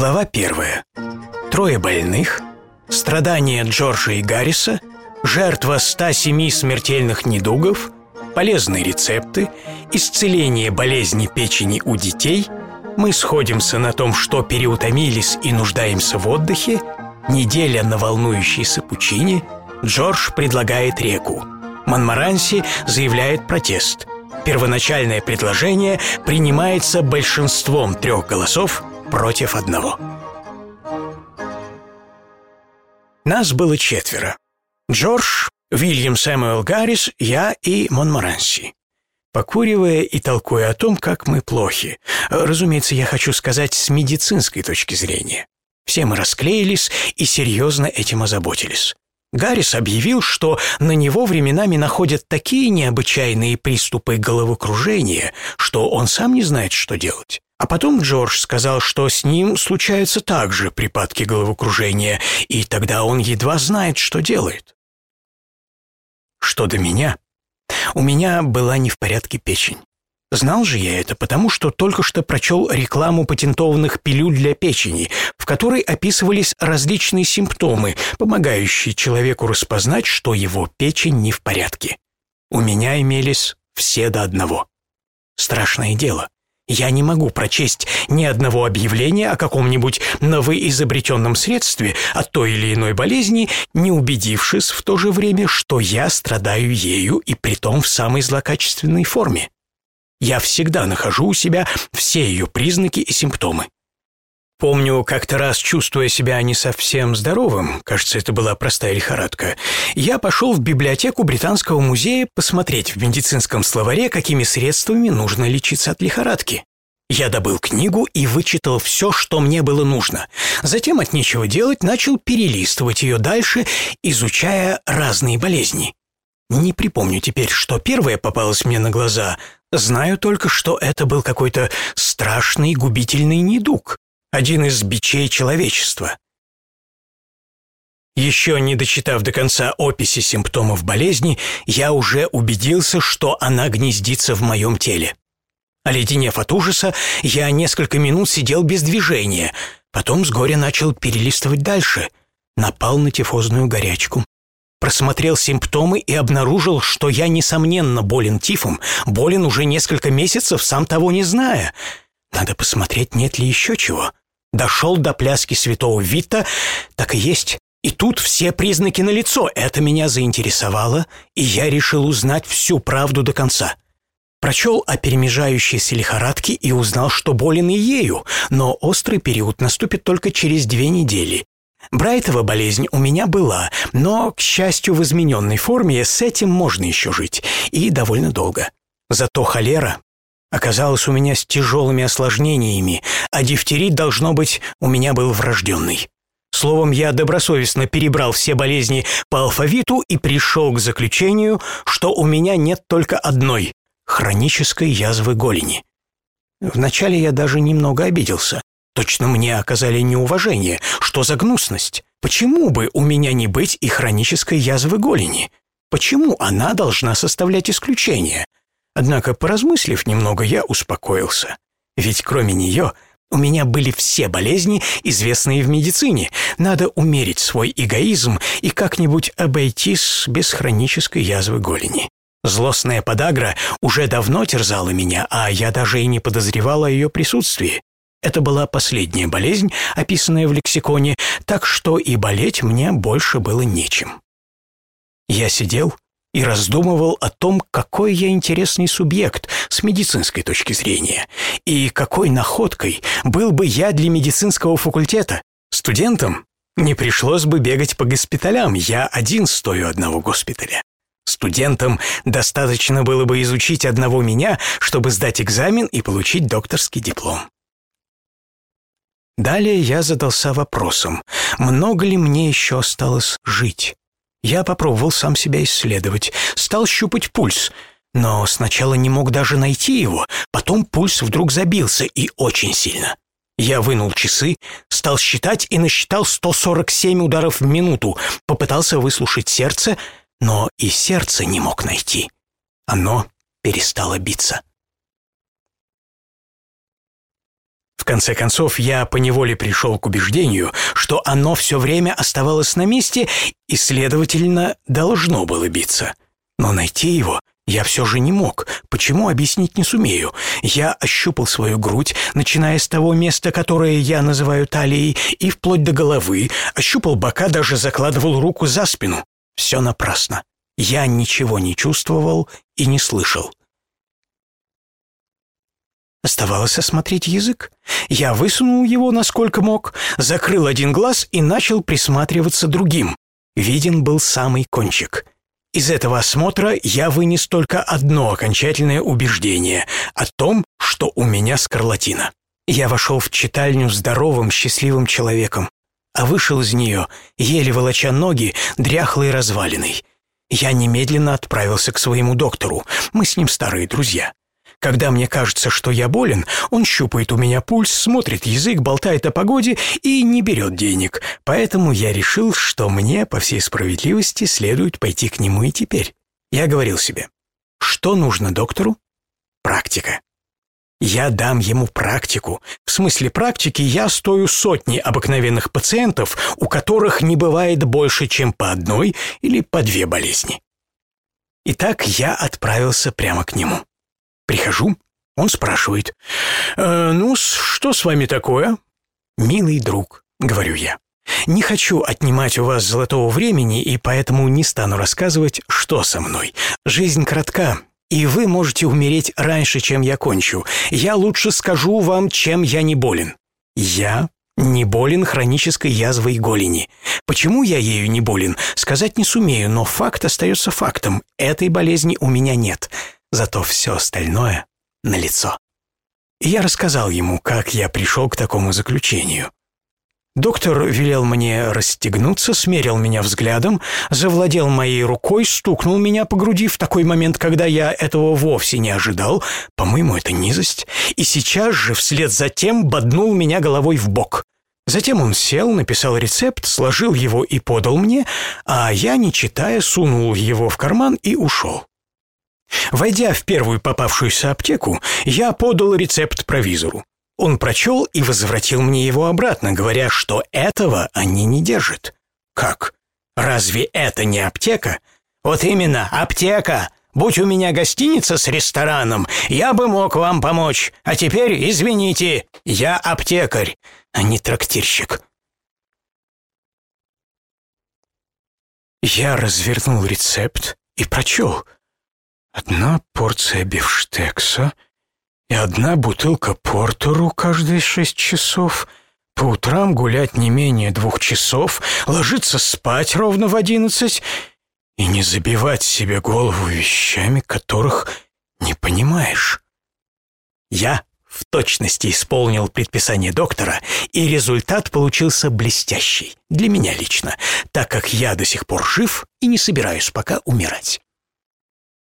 Глава первая. Трое больных, страдания Джорджа и Гарриса, жертва 107 смертельных недугов, полезные рецепты, исцеление болезни печени у детей, мы сходимся на том, что переутомились и нуждаемся в отдыхе, неделя на волнующейся пучине, Джордж предлагает реку. Монмаранси заявляет протест. Первоначальное предложение принимается большинством трех голосов против одного. Нас было четверо. Джордж, Вильям Сэмюэл Гаррис, я и Монмаранси. Покуривая и толкуя о том, как мы плохи. Разумеется, я хочу сказать с медицинской точки зрения. Все мы расклеились и серьезно этим озаботились. Гаррис объявил, что на него временами находят такие необычайные приступы головокружения, что он сам не знает, что делать. А потом Джордж сказал, что с ним случаются также припадки головокружения, и тогда он едва знает, что делает. Что до меня, у меня была не в порядке печень. Знал же я это, потому что только что прочел рекламу патентованных пилюль для печени, в которой описывались различные симптомы, помогающие человеку распознать, что его печень не в порядке. У меня имелись все до одного. Страшное дело. Я не могу прочесть ни одного объявления о каком-нибудь новоизобретенном средстве от той или иной болезни, не убедившись в то же время, что я страдаю ею и притом в самой злокачественной форме. Я всегда нахожу у себя все ее признаки и симптомы. Помню, как-то раз, чувствуя себя не совсем здоровым, кажется, это была простая лихорадка, я пошел в библиотеку Британского музея посмотреть в медицинском словаре, какими средствами нужно лечиться от лихорадки. Я добыл книгу и вычитал все, что мне было нужно. Затем от нечего делать начал перелистывать ее дальше, изучая разные болезни. Не припомню теперь, что первое попалось мне на глаза. Знаю только, что это был какой-то страшный губительный недуг один из бичей человечества. Еще не дочитав до конца описи симптомов болезни, я уже убедился, что она гнездится в моем теле. Оледенев от ужаса, я несколько минут сидел без движения, потом с горя начал перелистывать дальше, напал на тифозную горячку. Просмотрел симптомы и обнаружил, что я, несомненно, болен тифом, болен уже несколько месяцев, сам того не зная. Надо посмотреть, нет ли еще чего. Дошел до пляски святого Вита, так и есть. И тут все признаки налицо. Это меня заинтересовало, и я решил узнать всю правду до конца. Прочел о перемежающейся лихорадке и узнал, что болен и ею, но острый период наступит только через две недели. Брайтова болезнь у меня была, но, к счастью, в измененной форме с этим можно еще жить, и довольно долго. Зато холера оказалась у меня с тяжелыми осложнениями, а дифтерит, должно быть, у меня был врожденный. Словом, я добросовестно перебрал все болезни по алфавиту и пришел к заключению, что у меня нет только одной – хронической язвы голени. Вначале я даже немного обиделся. Точно мне оказали неуважение. Что за гнусность? Почему бы у меня не быть и хронической язвы голени? Почему она должна составлять исключение? Однако, поразмыслив немного, я успокоился. Ведь кроме нее у меня были все болезни, известные в медицине. Надо умерить свой эгоизм и как-нибудь обойтись без хронической язвы голени. Злостная подагра уже давно терзала меня, а я даже и не подозревал о ее присутствии. Это была последняя болезнь, описанная в лексиконе, так что и болеть мне больше было нечем. Я сидел и раздумывал о том, какой я интересный субъект с медицинской точки зрения, и какой находкой был бы я для медицинского факультета. Студентам не пришлось бы бегать по госпиталям, я один стою одного госпиталя. Студентам достаточно было бы изучить одного меня, чтобы сдать экзамен и получить докторский диплом. Далее я задался вопросом, много ли мне еще осталось жить. Я попробовал сам себя исследовать, стал щупать пульс, но сначала не мог даже найти его, потом пульс вдруг забился и очень сильно. Я вынул часы, стал считать и насчитал 147 ударов в минуту, попытался выслушать сердце, но и сердце не мог найти. Оно перестало биться. Конце концов, я поневоле пришел к убеждению, что оно все время оставалось на месте и, следовательно, должно было биться. Но найти его я все же не мог. Почему, объяснить не сумею. Я ощупал свою грудь, начиная с того места, которое я называю талией, и вплоть до головы, ощупал бока, даже закладывал руку за спину. Все напрасно. Я ничего не чувствовал и не слышал. Оставалось осмотреть язык. Я высунул его насколько мог, закрыл один глаз и начал присматриваться другим. Виден был самый кончик. Из этого осмотра я вынес только одно окончательное убеждение о том, что у меня скарлатина. Я вошел в читальню здоровым, счастливым человеком, а вышел из нее, еле волоча ноги, дряхлой развалиной. Я немедленно отправился к своему доктору, мы с ним старые друзья. Когда мне кажется, что я болен, он щупает у меня пульс, смотрит язык, болтает о погоде и не берет денег. Поэтому я решил, что мне, по всей справедливости, следует пойти к нему и теперь. Я говорил себе, что нужно доктору? Практика. Я дам ему практику. В смысле практики я стою сотни обыкновенных пациентов, у которых не бывает больше, чем по одной или по две болезни. Итак, я отправился прямо к нему. Прихожу, он спрашивает, «Э, «Ну, что с вами такое?» «Милый друг», — говорю я, «не хочу отнимать у вас золотого времени и поэтому не стану рассказывать, что со мной. Жизнь коротка, и вы можете умереть раньше, чем я кончу. Я лучше скажу вам, чем я не болен. Я не болен хронической язвой голени. Почему я ею не болен, сказать не сумею, но факт остается фактом. Этой болезни у меня нет зато все остальное налицо. И я рассказал ему, как я пришел к такому заключению. Доктор велел мне расстегнуться, смерил меня взглядом, завладел моей рукой, стукнул меня по груди в такой момент, когда я этого вовсе не ожидал, по-моему, это низость, и сейчас же вслед за тем боднул меня головой в бок. Затем он сел, написал рецепт, сложил его и подал мне, а я, не читая, сунул его в карман и ушел. Войдя в первую попавшуюся аптеку, я подал рецепт провизору. Он прочел и возвратил мне его обратно, говоря, что этого они не держат. Как? Разве это не аптека? Вот именно, аптека. Будь у меня гостиница с рестораном, я бы мог вам помочь. А теперь, извините, я аптекарь, а не трактирщик. Я развернул рецепт и прочел — Одна порция бифштекса и одна бутылка портеру каждые шесть часов. По утрам гулять не менее двух часов, ложиться спать ровно в одиннадцать и не забивать себе голову вещами, которых не понимаешь. Я в точности исполнил предписание доктора, и результат получился блестящий для меня лично, так как я до сих пор жив и не собираюсь пока умирать.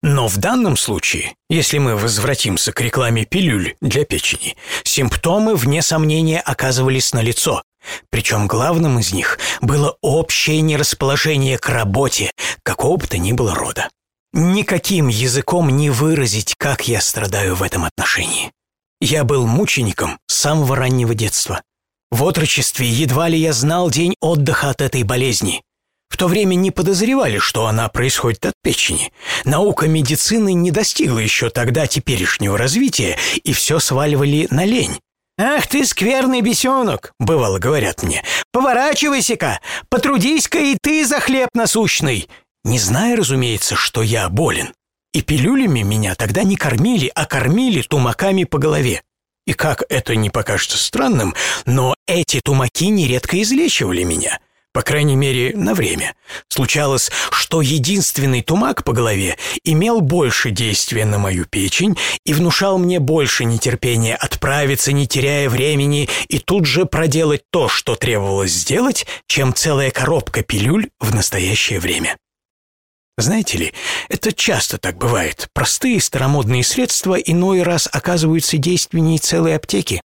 Но в данном случае, если мы возвратимся к рекламе пилюль для печени, симптомы, вне сомнения, оказывались налицо. Причем главным из них было общее нерасположение к работе какого бы то ни было рода. Никаким языком не выразить, как я страдаю в этом отношении. Я был мучеником с самого раннего детства. В отрочестве едва ли я знал день отдыха от этой болезни. В то время не подозревали, что она происходит от печени. Наука медицины не достигла еще тогда теперешнего развития, и все сваливали на лень. «Ах ты, скверный бесенок!» — бывало говорят мне. «Поворачивайся-ка! Потрудись-ка и ты за хлеб насущный!» Не зная, разумеется, что я болен. И пилюлями меня тогда не кормили, а кормили тумаками по голове. И как это не покажется странным, но эти тумаки нередко излечивали меня по крайней мере, на время. Случалось, что единственный тумак по голове имел больше действия на мою печень и внушал мне больше нетерпения отправиться, не теряя времени, и тут же проделать то, что требовалось сделать, чем целая коробка пилюль в настоящее время. Знаете ли, это часто так бывает. Простые старомодные средства иной раз оказываются действеннее целой аптеки.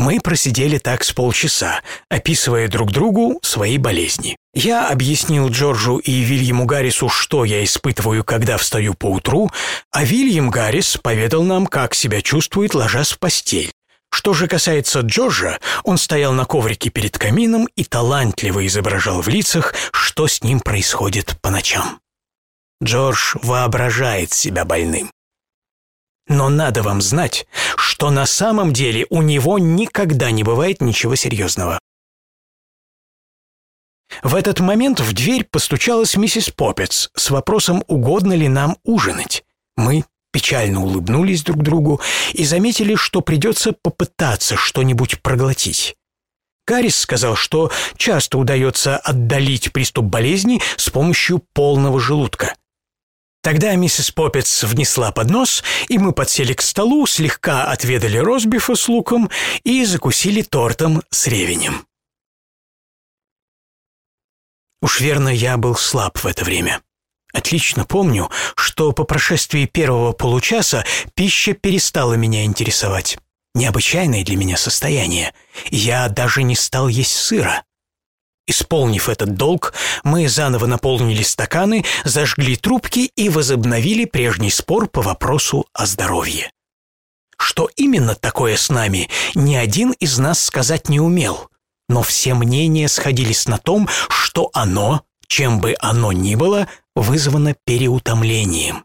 Мы просидели так с полчаса, описывая друг другу свои болезни. Я объяснил Джорджу и Вильяму Гаррису, что я испытываю, когда встаю по утру, а Вильям Гаррис поведал нам, как себя чувствует, ложась в постель. Что же касается Джорджа, он стоял на коврике перед камином и талантливо изображал в лицах, что с ним происходит по ночам. Джордж воображает себя больным. Но надо вам знать, что на самом деле у него никогда не бывает ничего серьезного. В этот момент в дверь постучалась миссис Поппец с вопросом, угодно ли нам ужинать. Мы печально улыбнулись друг другу и заметили, что придется попытаться что-нибудь проглотить. Гаррис сказал, что часто удается отдалить приступ болезни с помощью полного желудка. Тогда миссис Поппец внесла поднос, и мы подсели к столу, слегка отведали розбифа с луком и закусили тортом с ревенем. Уж верно, я был слаб в это время. Отлично помню, что по прошествии первого получаса пища перестала меня интересовать. Необычайное для меня состояние. Я даже не стал есть сыра. Исполнив этот долг, мы заново наполнили стаканы, зажгли трубки и возобновили прежний спор по вопросу о здоровье. Что именно такое с нами, ни один из нас сказать не умел, но все мнения сходились на том, что оно, чем бы оно ни было, вызвано переутомлением.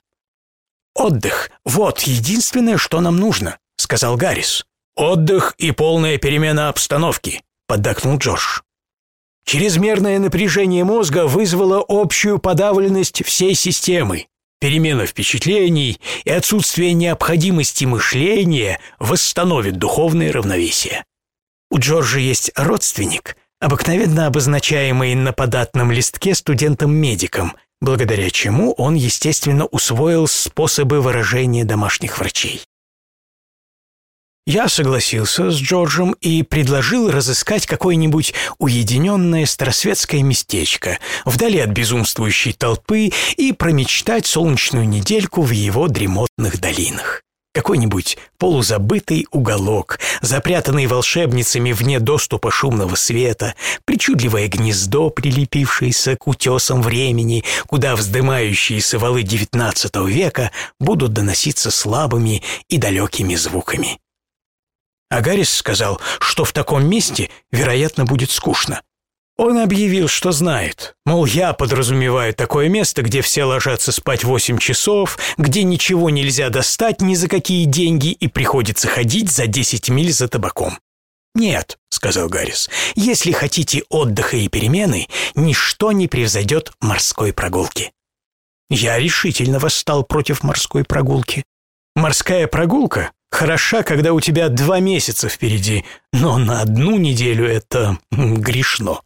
«Отдых — вот единственное, что нам нужно», — сказал Гаррис. «Отдых и полная перемена обстановки», — поддакнул Джордж. Чрезмерное напряжение мозга вызвало общую подавленность всей системы. Перемена впечатлений и отсутствие необходимости мышления восстановит духовное равновесие. У Джорджа есть родственник, обыкновенно обозначаемый на податном листке студентом-медиком, благодаря чему он, естественно, усвоил способы выражения домашних врачей. Я согласился с Джорджем и предложил разыскать какое-нибудь уединенное старосветское местечко вдали от безумствующей толпы и промечтать солнечную недельку в его дремотных долинах. Какой-нибудь полузабытый уголок, запрятанный волшебницами вне доступа шумного света, причудливое гнездо, прилепившееся к утесам времени, куда вздымающиеся валы XIX века будут доноситься слабыми и далекими звуками. А Гаррис сказал, что в таком месте, вероятно, будет скучно. Он объявил, что знает. Мол, я подразумеваю такое место, где все ложатся спать восемь часов, где ничего нельзя достать ни за какие деньги и приходится ходить за десять миль за табаком. «Нет», — сказал Гаррис, — «если хотите отдыха и перемены, ничто не превзойдет морской прогулки». Я решительно восстал против морской прогулки. Морская прогулка хороша, когда у тебя два месяца впереди, но на одну неделю это грешно.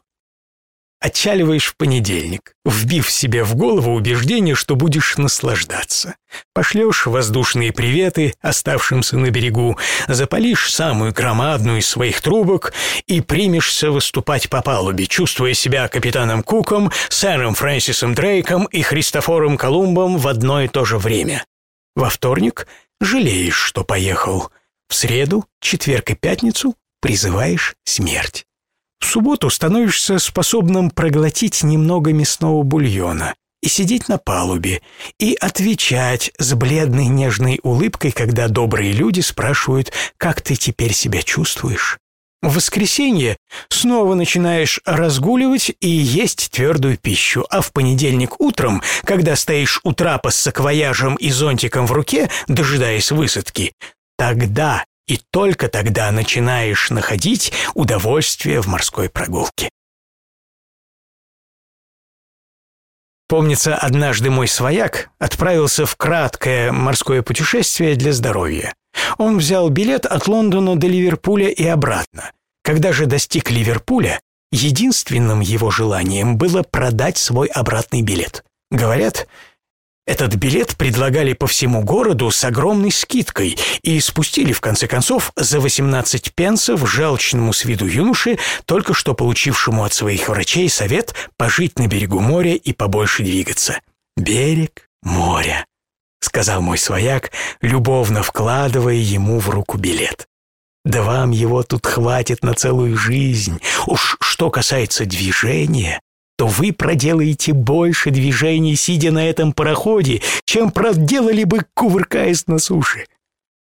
Отчаливаешь в понедельник, вбив себе в голову убеждение, что будешь наслаждаться. Пошлешь воздушные приветы оставшимся на берегу, запалишь самую громадную из своих трубок и примешься выступать по палубе, чувствуя себя капитаном Куком, сэром Фрэнсисом Дрейком и Христофором Колумбом в одно и то же время. Во вторник жалеешь, что поехал. В среду, четверг и пятницу призываешь смерть. В субботу становишься способным проглотить немного мясного бульона и сидеть на палубе, и отвечать с бледной нежной улыбкой, когда добрые люди спрашивают, как ты теперь себя чувствуешь. В воскресенье снова начинаешь разгуливать и есть твердую пищу, а в понедельник утром, когда стоишь у трапа с саквояжем и зонтиком в руке, дожидаясь высадки, тогда и только тогда начинаешь находить удовольствие в морской прогулке. Помнится, однажды мой свояк отправился в краткое морское путешествие для здоровья. Он взял билет от Лондона до Ливерпуля и обратно. Когда же достиг Ливерпуля, единственным его желанием было продать свой обратный билет. Говорят, этот билет предлагали по всему городу с огромной скидкой и спустили, в конце концов, за 18 пенсов жалчному с виду юноше, только что получившему от своих врачей совет пожить на берегу моря и побольше двигаться. «Берег моря», — сказал мой свояк, любовно вкладывая ему в руку билет. Да вам его тут хватит на целую жизнь. Уж что касается движения, то вы проделаете больше движений, сидя на этом пароходе, чем проделали бы, кувыркаясь на суше.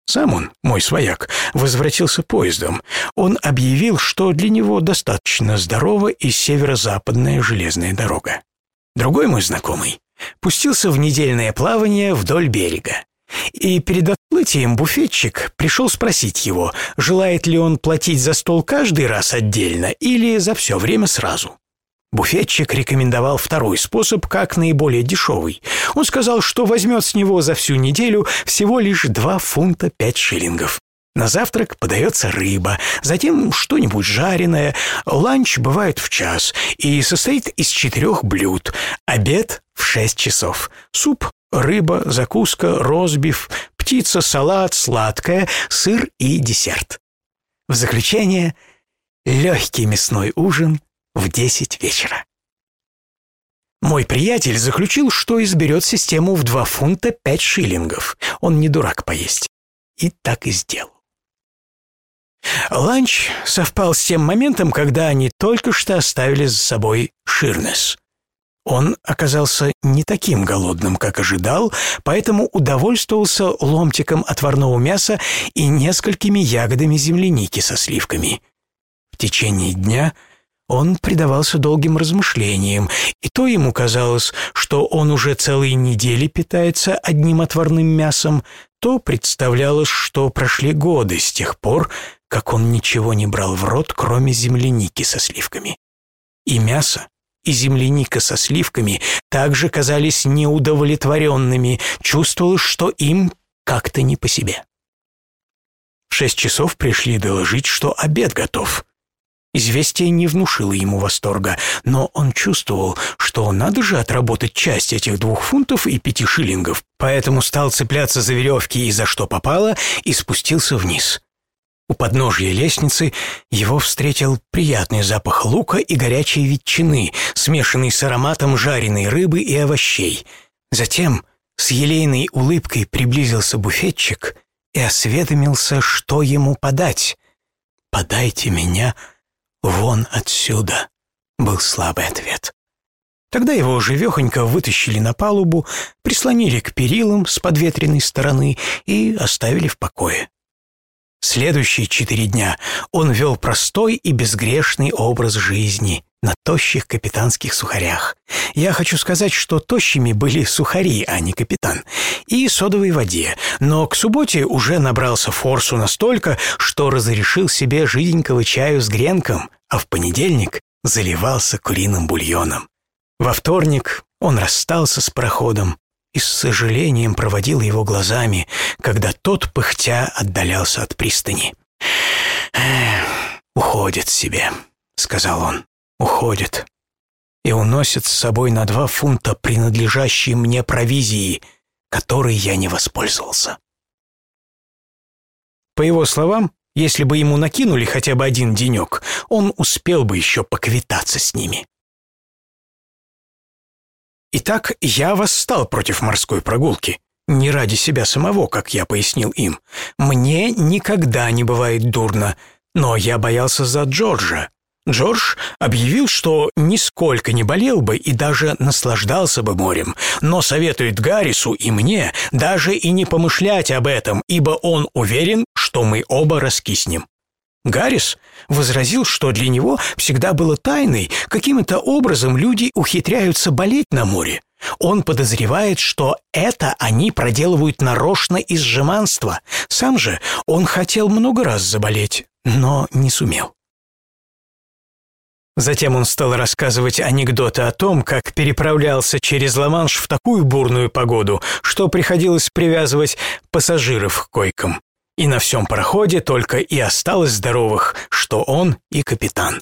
Сам он, мой свояк, возвратился поездом. Он объявил, что для него достаточно здорова и северо-западная железная дорога. Другой мой знакомый пустился в недельное плавание вдоль берега. И перед отплытием буфетчик пришел спросить его, желает ли он платить за стол каждый раз отдельно или за все время сразу. Буфетчик рекомендовал второй способ как наиболее дешевый. Он сказал, что возьмет с него за всю неделю всего лишь 2 фунта 5 шиллингов. На завтрак подается рыба, затем что-нибудь жареное. Ланч бывает в час и состоит из четырех блюд. Обед в шесть часов. Суп, рыба, закуска, розбив, птица, салат, сладкое, сыр и десерт. В заключение легкий мясной ужин в 10 вечера. Мой приятель заключил, что изберет систему в 2 фунта 5 шиллингов. Он не дурак поесть. И так и сделал. Ланч совпал с тем моментом, когда они только что оставили за собой Ширнес. Он оказался не таким голодным, как ожидал, поэтому удовольствовался ломтиком отварного мяса и несколькими ягодами земляники со сливками. В течение дня – он предавался долгим размышлениям, и то ему казалось, что он уже целые недели питается одним отварным мясом, то представлялось, что прошли годы с тех пор, как он ничего не брал в рот, кроме земляники со сливками. И мясо, и земляника со сливками также казались неудовлетворенными, чувствовалось, что им как-то не по себе. В шесть часов пришли доложить, что обед готов. Известие не внушило ему восторга, но он чувствовал, что надо же отработать часть этих двух фунтов и пяти шиллингов, поэтому стал цепляться за веревки и за что попало, и спустился вниз. У подножья лестницы его встретил приятный запах лука и горячей ветчины, смешанный с ароматом жареной рыбы и овощей. Затем с елейной улыбкой приблизился буфетчик и осведомился, что ему подать. «Подайте меня «Вон отсюда!» — был слабый ответ. Тогда его живехонько вытащили на палубу, прислонили к перилам с подветренной стороны и оставили в покое. Следующие четыре дня он вел простой и безгрешный образ жизни на тощих капитанских сухарях. Я хочу сказать, что тощими были сухари, а не капитан, и содовой воде, но к субботе уже набрался форсу настолько, что разрешил себе жиденького чаю с гренком, а в понедельник заливался куриным бульоном. Во вторник он расстался с проходом и с сожалением проводил его глазами, когда тот, пыхтя, отдалялся от пристани. «Уходит себе», — сказал он, — «уходит» и уносит с собой на два фунта принадлежащие мне провизии, которой я не воспользовался. По его словам, если бы ему накинули хотя бы один денек, он успел бы еще поквитаться с ними. Итак, я восстал против морской прогулки. Не ради себя самого, как я пояснил им. Мне никогда не бывает дурно, но я боялся за Джорджа. Джордж объявил, что нисколько не болел бы и даже наслаждался бы морем, но советует Гаррису и мне даже и не помышлять об этом, ибо он уверен, что мы оба раскиснем. Гаррис возразил, что для него всегда было тайной, каким-то образом люди ухитряются болеть на море. Он подозревает, что это они проделывают нарочно из жеманства. Сам же он хотел много раз заболеть, но не сумел. Затем он стал рассказывать анекдоты о том, как переправлялся через Ла-Манш в такую бурную погоду, что приходилось привязывать пассажиров к койкам. И на всем пароходе только и осталось здоровых, что он и капитан.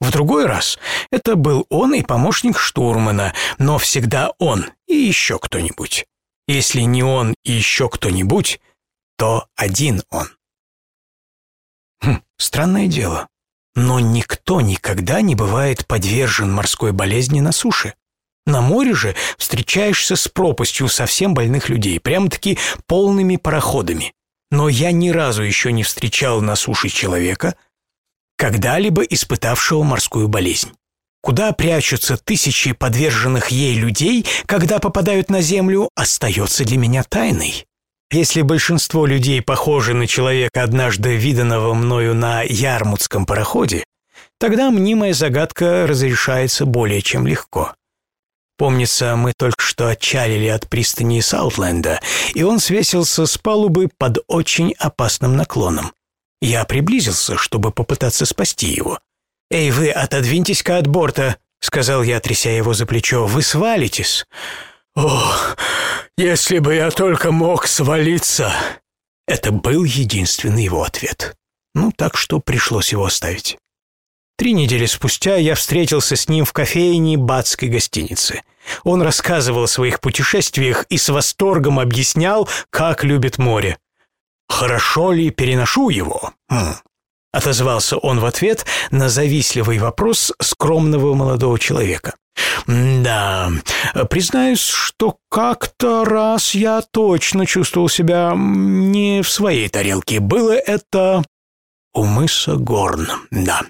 В другой раз это был он и помощник штурмана, но всегда он и еще кто-нибудь. Если не он и еще кто-нибудь, то один он. Хм, странное дело. Но никто никогда не бывает подвержен морской болезни на суше. На море же встречаешься с пропастью совсем больных людей, прямо-таки полными пароходами. Но я ни разу еще не встречал на суше человека, когда-либо испытавшего морскую болезнь. Куда прячутся тысячи подверженных ей людей, когда попадают на землю, остается для меня тайной. Если большинство людей похожи на человека, однажды виданного мною на Ярмутском пароходе, тогда мнимая загадка разрешается более чем легко. Помнится, мы только что отчалили от пристани Саутленда, и он свесился с палубы под очень опасным наклоном. Я приблизился, чтобы попытаться спасти его. «Эй, вы отодвиньтесь-ка от борта», — сказал я, тряся его за плечо. «Вы свалитесь». «Ох, если бы я только мог свалиться!» Это был единственный его ответ. Ну, так что пришлось его оставить. Три недели спустя я встретился с ним в кофейне Батской гостиницы. Он рассказывал о своих путешествиях и с восторгом объяснял, как любит море. «Хорошо ли переношу его?» хм. Отозвался он в ответ на завистливый вопрос скромного молодого человека. «Да, признаюсь, что как-то раз я точно чувствовал себя не в своей тарелке. Было это у мыса Горн, да.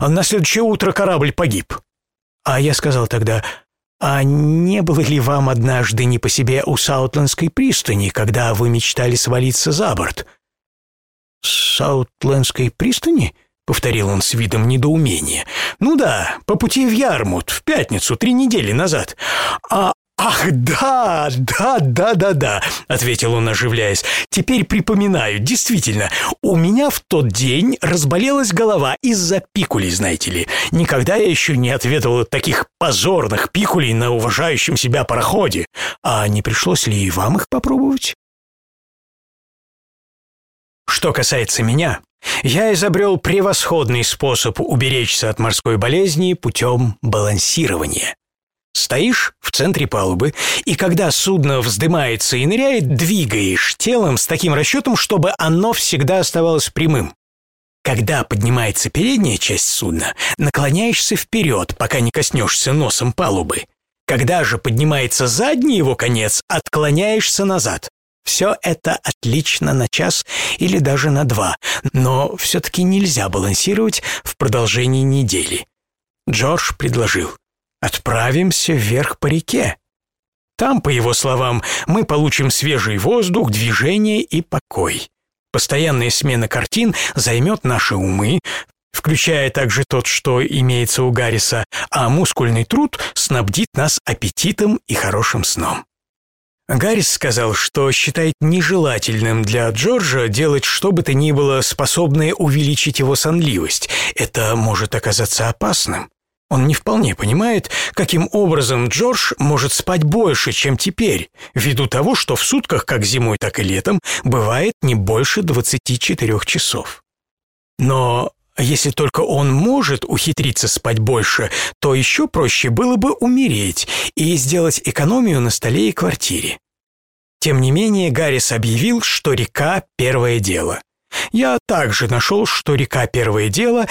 На следующее утро корабль погиб. А я сказал тогда, а не было ли вам однажды не по себе у Саутлендской пристани, когда вы мечтали свалиться за борт? Саутлендской пристани? повторил он с видом недоумения. Ну да, по пути в Ярмут в пятницу три недели назад. А «Ах, да, да, да, да, да», — ответил он, оживляясь. «Теперь припоминаю, действительно, у меня в тот день разболелась голова из-за пикулей, знаете ли. Никогда я еще не ответил таких позорных пикулей на уважающем себя пароходе. А не пришлось ли и вам их попробовать?» Что касается меня, я изобрел превосходный способ уберечься от морской болезни путем балансирования. Стоишь в центре палубы, и когда судно вздымается и ныряет, двигаешь телом с таким расчетом, чтобы оно всегда оставалось прямым. Когда поднимается передняя часть судна, наклоняешься вперед, пока не коснешься носом палубы. Когда же поднимается задний его конец, отклоняешься назад. Все это отлично на час или даже на два, но все-таки нельзя балансировать в продолжении недели. Джордж предложил. Отправимся вверх по реке. Там, по его словам, мы получим свежий воздух, движение и покой. Постоянная смена картин займет наши умы, включая также тот, что имеется у Гарриса, а мускульный труд снабдит нас аппетитом и хорошим сном. Гаррис сказал, что считает нежелательным для Джорджа делать что бы то ни было, способное увеличить его сонливость. Это может оказаться опасным. Он не вполне понимает, каким образом Джордж может спать больше, чем теперь, ввиду того, что в сутках, как зимой, так и летом, бывает не больше 24 часов. Но если только он может ухитриться спать больше, то еще проще было бы умереть и сделать экономию на столе и квартире. Тем не менее, Гаррис объявил, что река – первое дело. Я также нашел, что река – первое дело,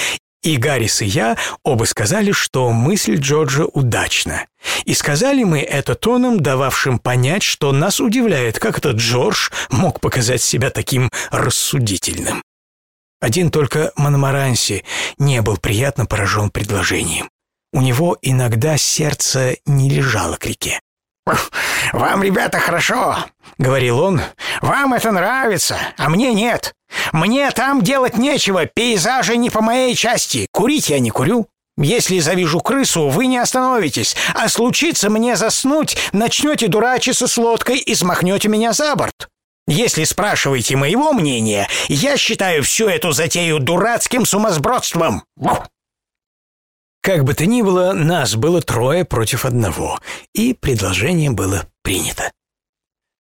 и Гаррис и я оба сказали, что мысль Джорджа удачна. И сказали мы это тоном, дававшим понять, что нас удивляет, как этот Джордж мог показать себя таким рассудительным. Один только Монмаранси не был приятно поражен предложением. У него иногда сердце не лежало к реке. «Вам, ребята, хорошо», — говорил он. «Вам это нравится, а мне нет. Мне там делать нечего, пейзажи не по моей части. Курить я не курю. Если завижу крысу, вы не остановитесь, а случится мне заснуть, начнете дурачиться с лодкой и смахнете меня за борт. Если спрашиваете моего мнения, я считаю всю эту затею дурацким сумасбродством». Как бы то ни было, нас было трое против одного, и предложение было принято.